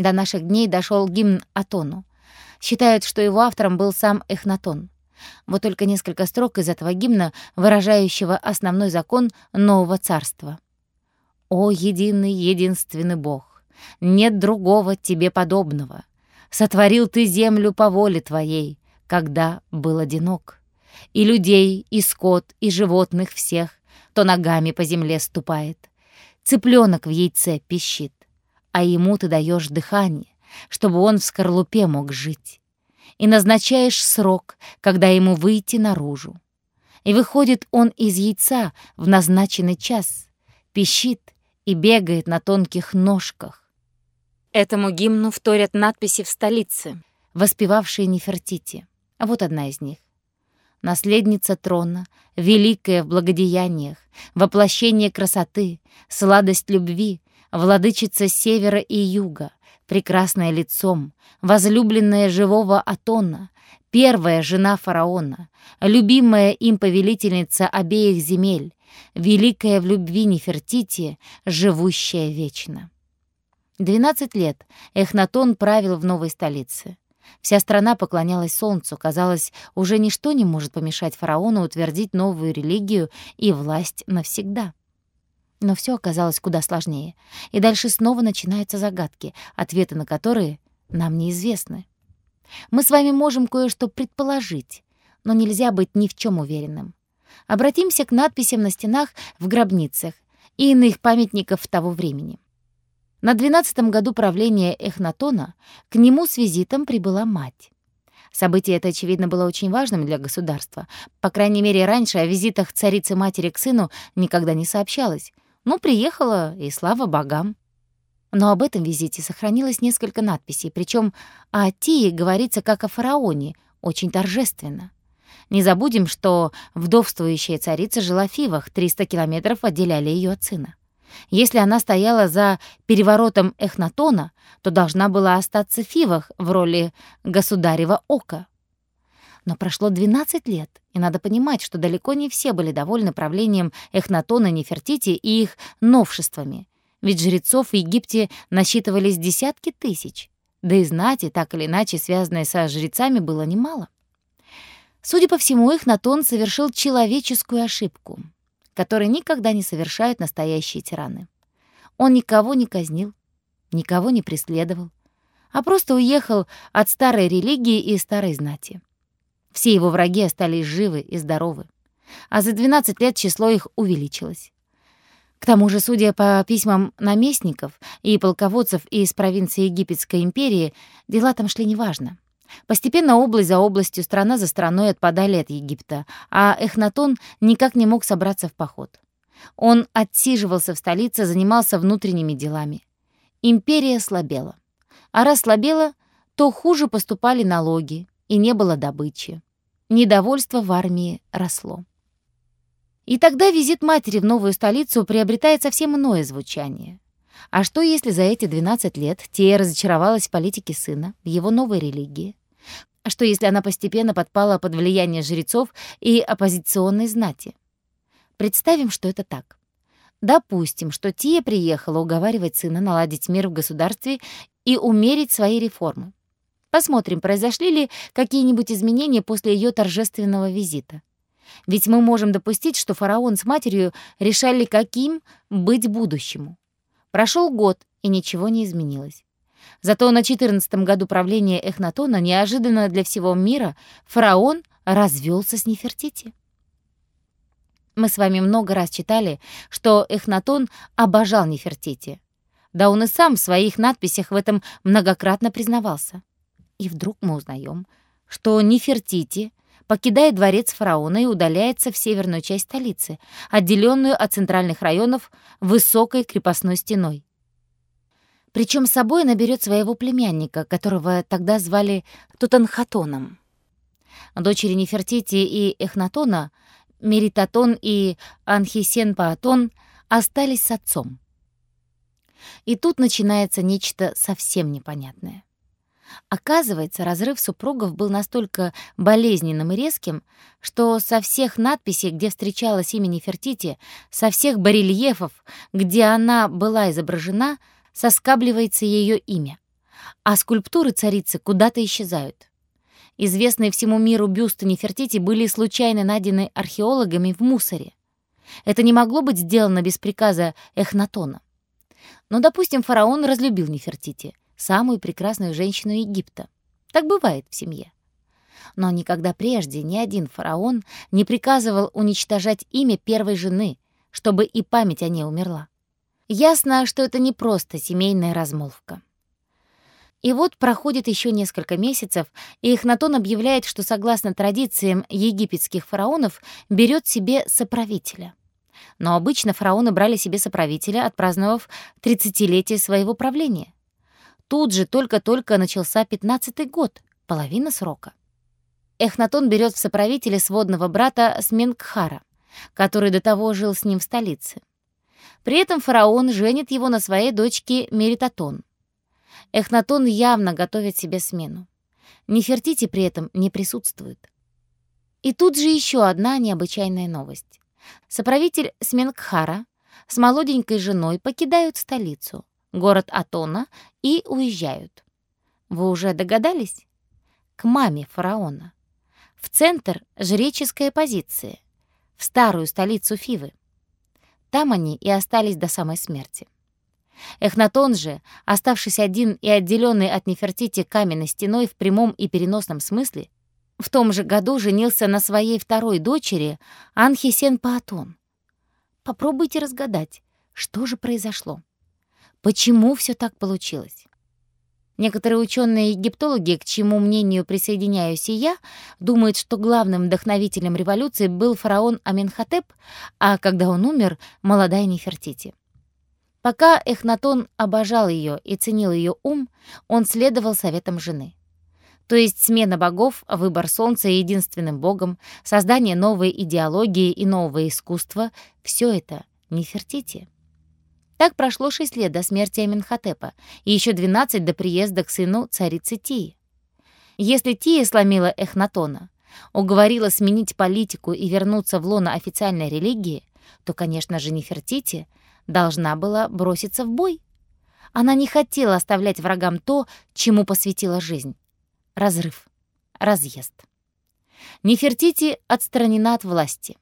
До наших дней дошел гимн Атону. Считают, что его автором был сам Эхнатон. Вот только несколько строк из этого гимна, выражающего основной закон нового царства. «О, единый, единственный Бог! Нет другого тебе подобного. Сотворил ты землю по воле твоей, когда был одинок. И людей, и скот, и животных всех, то ногами по земле ступает. Цыпленок в яйце пищит а ему ты даешь дыхание, чтобы он в скорлупе мог жить. И назначаешь срок, когда ему выйти наружу. И выходит он из яйца в назначенный час, пищит и бегает на тонких ножках. Этому гимну вторят надписи в столице, воспевавшие Нефертити. А вот одна из них. Наследница трона, великая в благодеяниях, воплощение красоты, сладость любви, владычица севера и юга, прекрасная лицом, возлюбленная живого Атона, первая жена фараона, любимая им повелительница обеих земель, великая в любви Нефертити, живущая вечно. Двенадцать лет Эхнатон правил в новой столице. Вся страна поклонялась солнцу, казалось, уже ничто не может помешать фараону утвердить новую религию и власть навсегда. Но все оказалось куда сложнее. И дальше снова начинаются загадки, ответы на которые нам неизвестны. Мы с вами можем кое-что предположить, но нельзя быть ни в чем уверенным. Обратимся к надписям на стенах в гробницах и иных памятников того времени. На двенадцатом году правления Эхнатона к нему с визитом прибыла мать. Событие это, очевидно, было очень важным для государства. По крайней мере, раньше о визитах царицы-матери к сыну никогда не сообщалось. Ну, приехала, и слава богам. Но об этом визите сохранилось несколько надписей, причем о Атии говорится как о фараоне, очень торжественно. Не забудем, что вдовствующая царица жила в Фивах, 300 километров отделяли ее от сына. Если она стояла за переворотом Эхнатона, то должна была остаться в Фивах в роли государева ока. Но прошло 12 лет, и надо понимать, что далеко не все были довольны правлением Эхнатона Нефертити и их новшествами. Ведь жрецов в Египте насчитывались десятки тысяч. Да и знати, так или иначе связанные со жрецами, было немало. Судя по всему, Эхнатон совершил человеческую ошибку, которую никогда не совершают настоящие тираны. Он никого не казнил, никого не преследовал, а просто уехал от старой религии и старой знати. Все его враги остались живы и здоровы. А за 12 лет число их увеличилось. К тому же, судя по письмам наместников и полководцев из провинции Египетской империи, дела там шли неважно. Постепенно область за областью, страна за страной отпадали от Египта, а Эхнатон никак не мог собраться в поход. Он отсиживался в столице, занимался внутренними делами. Империя слабела. А раз слабела, то хуже поступали налоги, и не было добычи. Недовольство в армии росло. И тогда визит матери в новую столицу приобретает совсем иное звучание. А что, если за эти 12 лет Тея разочаровалась в политике сына, в его новой религии? А что, если она постепенно подпала под влияние жрецов и оппозиционной знати? Представим, что это так. Допустим, что Тия приехала уговаривать сына наладить мир в государстве и умерить свои реформы. Посмотрим, произошли ли какие-нибудь изменения после ее торжественного визита. Ведь мы можем допустить, что фараон с матерью решали, каким быть будущему. Прошел год, и ничего не изменилось. Зато на 14 году правления Эхнатона неожиданно для всего мира фараон развелся с Нефертити. Мы с вами много раз читали, что Эхнатон обожал Нефертити. Да он и сам в своих надписях в этом многократно признавался. И вдруг мы узнаем, что Нефертити покидает дворец фараона и удаляется в северную часть столицы, отделенную от центральных районов высокой крепостной стеной. Причем с собой наберет своего племянника, которого тогда звали Тутанхатоном. Дочери Нефертити и Эхнатона, Меритатон и Анхисенпаатон, остались с отцом. И тут начинается нечто совсем непонятное. Оказывается, разрыв супругов был настолько болезненным и резким, что со всех надписей, где встречалось имя Нефертити, со всех барельефов, где она была изображена, соскабливается ее имя. а скульптуры царицы куда-то исчезают. Известные всему миру бюсты Нефертити были случайно найдены археологами в мусоре. Это не могло быть сделано без приказа Эхнатона. Но, допустим, фараон разлюбил Нефертити, самую прекрасную женщину Египта. Так бывает в семье. Но никогда прежде ни один фараон не приказывал уничтожать имя первой жены, чтобы и память о ней умерла. Ясно, что это не просто семейная размолвка. И вот проходит еще несколько месяцев, и Эхнатон объявляет, что согласно традициям египетских фараонов берет себе соправителя. Но обычно фараоны брали себе соправителя, отпраздновав 30-летие своего правления. Тут же только-только начался 15-й год, половина срока. Эхнатон берет в соправителя сводного брата Сменкхара, который до того жил с ним в столице. При этом фараон женит его на своей дочке Меритатон. Эхнатон явно готовит себе смену. Нефертити при этом не присутствует. И тут же еще одна необычайная новость. Соправитель Сменкхара с молоденькой женой покидают столицу, город Атона, и уезжают. Вы уже догадались? К маме фараона. В центр жреческая позиция, в старую столицу Фивы. Там они и остались до самой смерти. Эхнатон же, оставшись один и отделенный от Нефертити каменной стеной в прямом и переносном смысле, в том же году женился на своей второй дочери Анхисен Паатон. Попробуйте разгадать, что же произошло. Почему все так получилось? Некоторые ученые-египтологи, к чему мнению присоединяюсь и я, думают, что главным вдохновителем революции был фараон Аменхотеп, а когда он умер, молодая Нефертити. Пока Эхнатон обожал ее и ценил ее ум, он следовал советам жены. То есть смена богов, выбор солнца единственным богом, создание новой идеологии и нового искусства — все это Нефертити. Так прошло шесть лет до смерти Аменхотепа и еще 12 до приезда к сыну царицы Тии. Если Тия сломила Эхнатона, уговорила сменить политику и вернуться в лоно официальной религии, то, конечно же, Нефертити должна была броситься в бой. Она не хотела оставлять врагам то, чему посвятила жизнь. Разрыв. Разъезд. Нефертити отстранена от власти.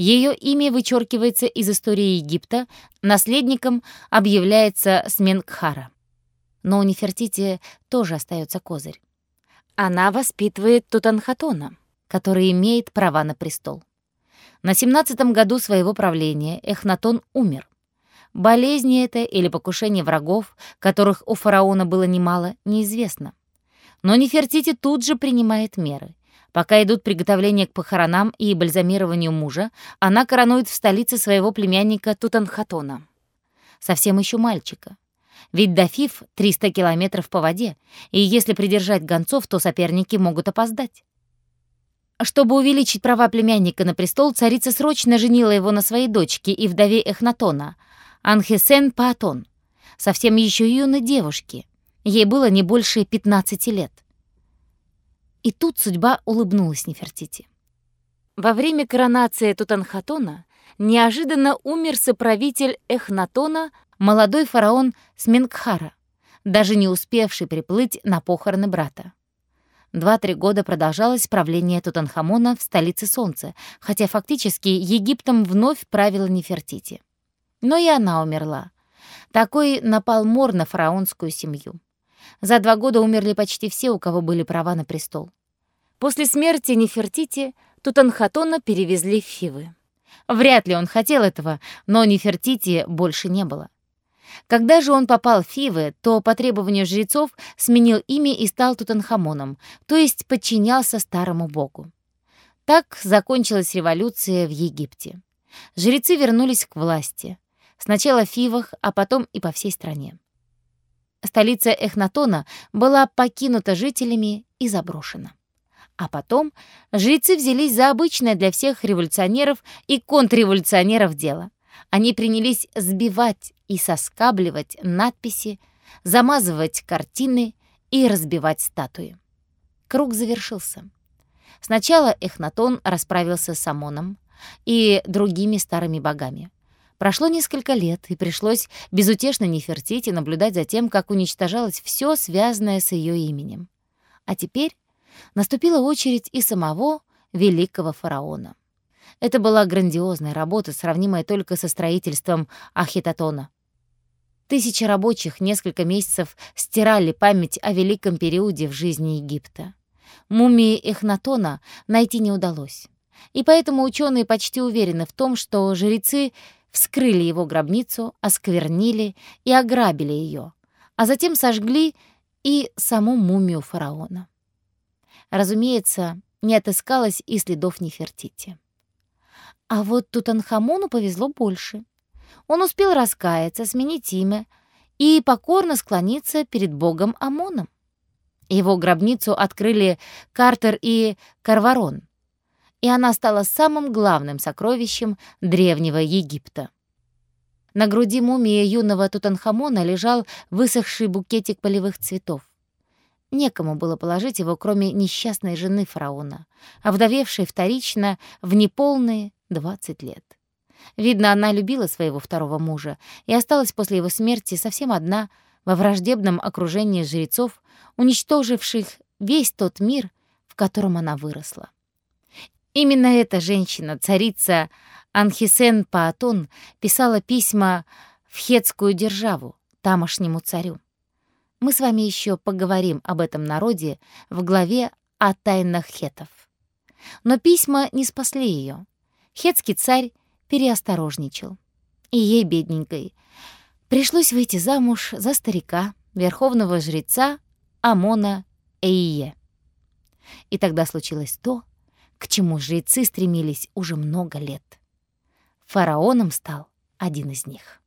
Ее имя вычеркивается из истории Египта, наследником объявляется Сменкхара. Но у Нефертити тоже остается козырь. Она воспитывает Тутанхатона, который имеет права на престол. На 17-м году своего правления Эхнатон умер. Болезни это или покушение врагов, которых у фараона было немало, неизвестно. Но Нефертити тут же принимает меры. Пока идут приготовления к похоронам и бальзамированию мужа, она коронует в столице своего племянника Тутанхатона. Совсем еще мальчика. Ведь до Фиф 300 километров по воде, и если придержать гонцов, то соперники могут опоздать. Чтобы увеличить права племянника на престол, царица срочно женила его на своей дочке и вдове Эхнатона, Анхесен Паатон, совсем еще юной девушке. Ей было не больше 15 лет. И тут судьба улыбнулась Нефертити. Во время коронации Тутанхатона неожиданно умер соправитель Эхнатона, молодой фараон Сменкхара, даже не успевший приплыть на похороны брата. Два-три года продолжалось правление Тутанхамона в столице Солнца, хотя фактически Египтом вновь правила Нефертити. Но и она умерла. Такой напал мор на фараонскую семью. За два года умерли почти все, у кого были права на престол. После смерти Нефертити Тутанхатона перевезли в Фивы. Вряд ли он хотел этого, но Нефертити больше не было. Когда же он попал в Фивы, то по требованию жрецов сменил имя и стал Тутанхамоном, то есть подчинялся старому богу. Так закончилась революция в Египте. Жрецы вернулись к власти. Сначала в Фивах, а потом и по всей стране. Столица Эхнатона была покинута жителями и заброшена. А потом жрецы взялись за обычное для всех революционеров и контрреволюционеров дело. Они принялись сбивать и соскабливать надписи, замазывать картины и разбивать статуи. Круг завершился. Сначала Эхнатон расправился с Амоном и другими старыми богами. Прошло несколько лет, и пришлось безутешно Нефертити наблюдать за тем, как уничтожалось все, связанное с ее именем. А теперь наступила очередь и самого великого фараона. Это была грандиозная работа, сравнимая только со строительством Ахитотона. Тысячи рабочих несколько месяцев стирали память о великом периоде в жизни Египта. Мумии Эхнатона найти не удалось. И поэтому ученые почти уверены в том, что жрецы вскрыли его гробницу, осквернили и ограбили ее, а затем сожгли и саму мумию фараона. Разумеется, не отыскалось и следов Нефертити. А вот Тутанхамону повезло больше. Он успел раскаяться, сменить имя и покорно склониться перед богом Амоном. Его гробницу открыли Картер и Карварон, и она стала самым главным сокровищем древнего Египта. На груди мумии юного Тутанхамона лежал высохший букетик полевых цветов. Некому было положить его, кроме несчастной жены фараона, овдовевшей вторично в неполные 20 лет. Видно, она любила своего второго мужа и осталась после его смерти совсем одна во враждебном окружении жрецов, уничтоживших весь тот мир, в котором она выросла. Именно эта женщина, царица Анхисен Паатон, писала письма в хетскую державу, тамошнему царю. Мы с вами еще поговорим об этом народе в главе о тайнах хетов. Но письма не спасли ее. Хетский царь переосторожничал. И ей, бедненькой, пришлось выйти замуж за старика, верховного жреца Амона Эие. И тогда случилось то, к чему жрецы стремились уже много лет. Фараоном стал один из них.